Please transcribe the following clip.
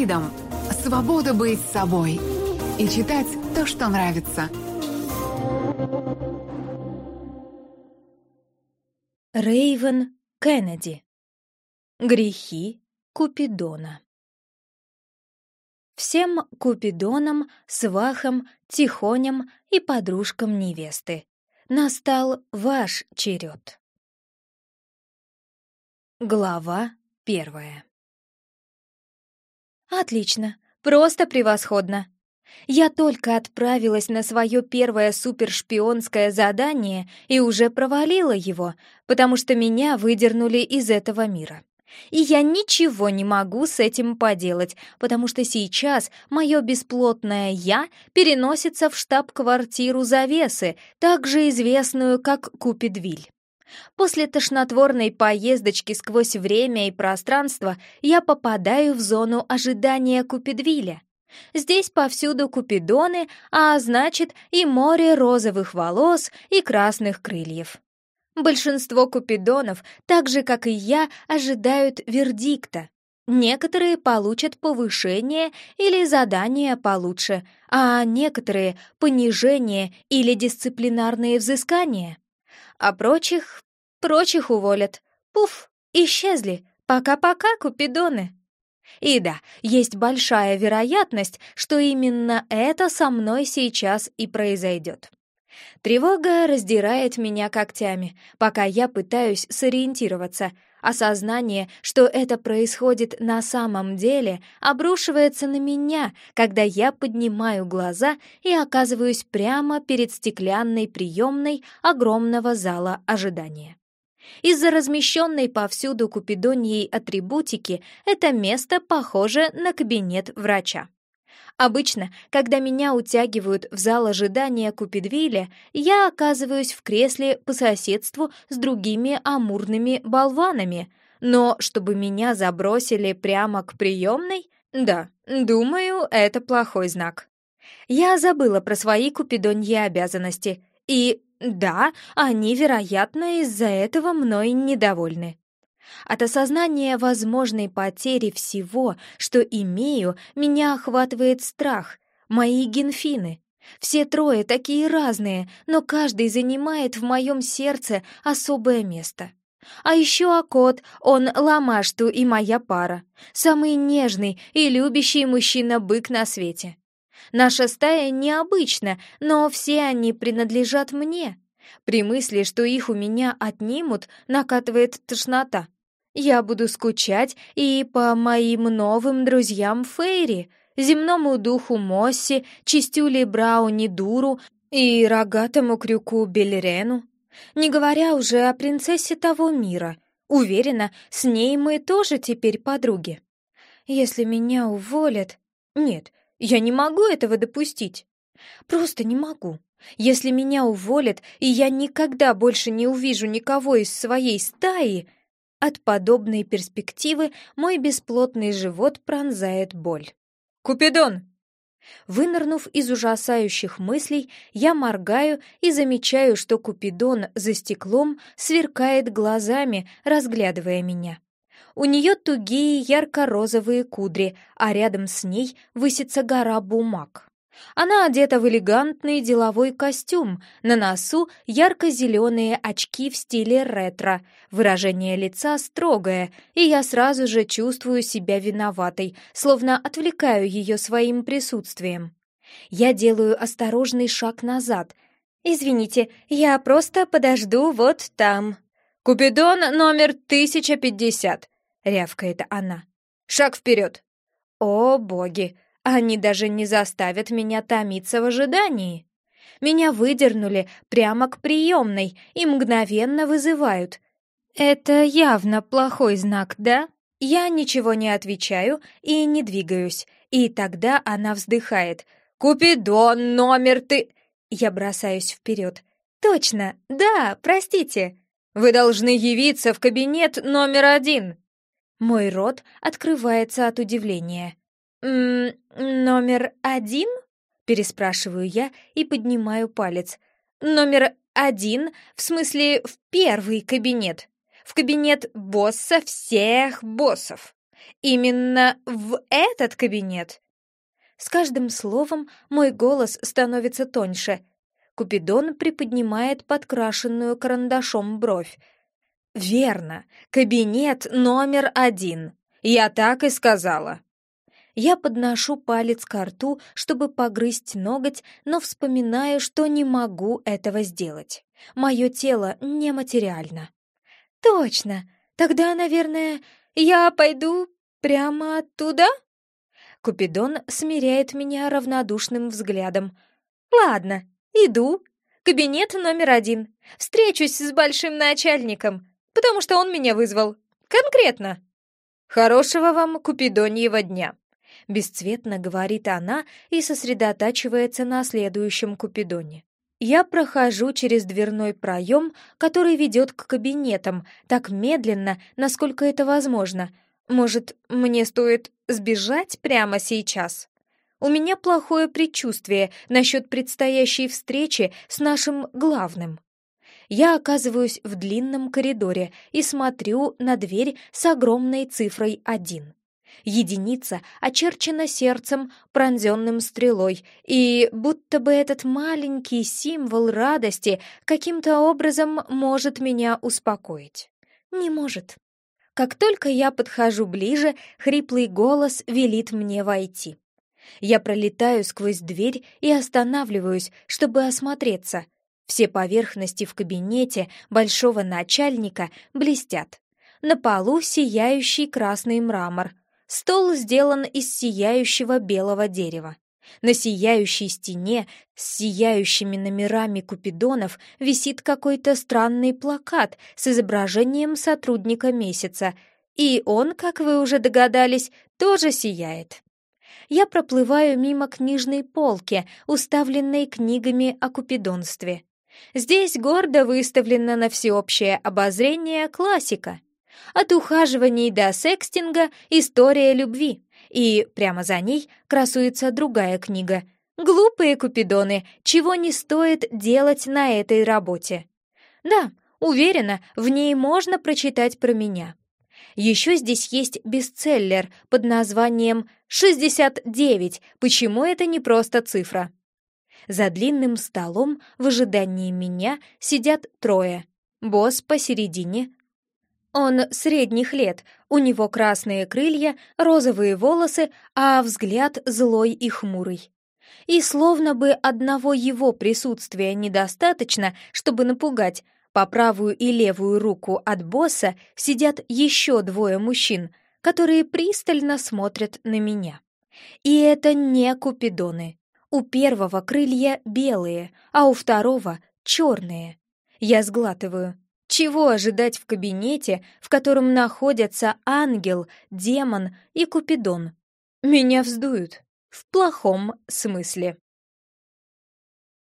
Freedom — свобода быть собой и читать то, что нравится. Рейвен Кеннеди. Грехи Купидона. Всем Купидонам, свахам, тихоням и подружкам невесты. Настал ваш черед. Глава первая. Отлично, просто превосходно. Я только отправилась на свое первое супершпионское задание и уже провалила его, потому что меня выдернули из этого мира. И я ничего не могу с этим поделать, потому что сейчас мое бесплотное «я» переносится в штаб-квартиру Завесы, также известную как Купидвиль. После тошнотворной поездочки сквозь время и пространство я попадаю в зону ожидания Купидвиля. Здесь повсюду купидоны, а значит и море розовых волос и красных крыльев. Большинство купидонов, так же как и я, ожидают вердикта. Некоторые получат повышение или задание получше, а некоторые — понижение или дисциплинарные взыскания. А прочих, прочих уволят. Пуф, исчезли. Пока-пока, купидоны. И да, есть большая вероятность, что именно это со мной сейчас и произойдет. Тревога раздирает меня когтями, пока я пытаюсь сориентироваться. Осознание, что это происходит на самом деле, обрушивается на меня, когда я поднимаю глаза и оказываюсь прямо перед стеклянной приемной огромного зала ожидания. Из-за размещенной повсюду купидонией атрибутики это место похоже на кабинет врача. Обычно, когда меня утягивают в зал ожидания Купидвиля, я оказываюсь в кресле по соседству с другими амурными болванами. Но чтобы меня забросили прямо к приемной, да, думаю, это плохой знак. Я забыла про свои купидоньи обязанности. И да, они, вероятно, из-за этого мной недовольны. От осознания возможной потери всего, что имею, меня охватывает страх. Мои генфины. Все трое такие разные, но каждый занимает в моем сердце особое место. А еще Акот, он Ламашту и моя пара. Самый нежный и любящий мужчина-бык на свете. Наша стая необычна, но все они принадлежат мне. При мысли, что их у меня отнимут, накатывает тошнота. Я буду скучать и по моим новым друзьям Фейри, земному духу Мосси, чистюле Брауни Дуру и рогатому крюку Бельрену. Не говоря уже о принцессе того мира. Уверена, с ней мы тоже теперь подруги. Если меня уволят... Нет, я не могу этого допустить. Просто не могу. Если меня уволят, и я никогда больше не увижу никого из своей стаи, от подобной перспективы мой бесплотный живот пронзает боль. «Купидон!» Вынырнув из ужасающих мыслей, я моргаю и замечаю, что Купидон за стеклом сверкает глазами, разглядывая меня. У нее тугие ярко-розовые кудри, а рядом с ней высится гора бумаг. Она одета в элегантный деловой костюм, на носу ярко-зеленые очки в стиле ретро, выражение лица строгое, и я сразу же чувствую себя виноватой, словно отвлекаю ее своим присутствием. Я делаю осторожный шаг назад. «Извините, я просто подожду вот там». «Купидон номер 1050», — рявкает она. «Шаг вперед!» «О, боги! Они даже не заставят меня томиться в ожидании. Меня выдернули прямо к приемной и мгновенно вызывают. Это явно плохой знак, да? Я ничего не отвечаю и не двигаюсь, и тогда она вздыхает. «Купидон, номер ты...» Я бросаюсь вперед. «Точно, да, простите. Вы должны явиться в кабинет номер один». Мой рот открывается от удивления. «М номер один?» — переспрашиваю я и поднимаю палец. «Номер один, в смысле в первый кабинет. В кабинет босса всех боссов. Именно в этот кабинет?» С каждым словом мой голос становится тоньше. Купидон приподнимает подкрашенную карандашом бровь. «Верно, кабинет номер один. Я так и сказала». Я подношу палец к рту, чтобы погрызть ноготь, но вспоминаю, что не могу этого сделать. Мое тело нематериально. «Точно! Тогда, наверное, я пойду прямо туда?» Купидон смиряет меня равнодушным взглядом. «Ладно, иду. Кабинет номер один. Встречусь с большим начальником, потому что он меня вызвал. Конкретно». «Хорошего вам купидоньего дня», — бесцветно говорит она и сосредотачивается на следующем купидоне. Я прохожу через дверной проем, который ведет к кабинетам, так медленно, насколько это возможно — может, мне стоит сбежать прямо сейчас? У меня плохое предчувствие насчет предстоящей встречи с нашим главным. Я оказываюсь в длинном коридоре и смотрю на дверь с огромной цифрой один. Единица очерчена сердцем, пронзенным стрелой, и будто бы этот маленький символ радости каким-то образом может меня успокоить. Не может. Как только я подхожу ближе, хриплый голос велит мне войти. Я пролетаю сквозь дверь и останавливаюсь, чтобы осмотреться. Все поверхности в кабинете большого начальника блестят. На полу сияющий красный мрамор. Стол сделан из сияющего белого дерева. На сияющей стене с сияющими номерами купидонов висит какой-то странный плакат с изображением сотрудника месяца, и он, как вы уже догадались, тоже сияет. Я проплываю мимо книжной полки, уставленной книгами о купидонстве. Здесь гордо выставлена на всеобщее обозрение классика. От ухаживаний до секстинга «История любви», и прямо за ней красуется другая книга «Глупые купидоны. Чего не стоит делать на этой работе». Да, уверена, в ней можно прочитать про меня. Еще здесь есть бестселлер под названием «69. Почему это не просто цифра?» За длинным столом в ожидании меня сидят трое. Босс посередине, он средних лет, у него красные крылья, розовые волосы, а взгляд злой и хмурый. И словно бы одного его присутствия недостаточно, чтобы напугать, по правую и левую руку от босса сидят еще двое мужчин, которые пристально смотрят на меня. И это не купидоны. У первого крылья белые, а у второго — черные. Я сглатываю. Чего ожидать в кабинете, в котором находятся ангел, демон и купидон? Меня вздуют. В плохом смысле.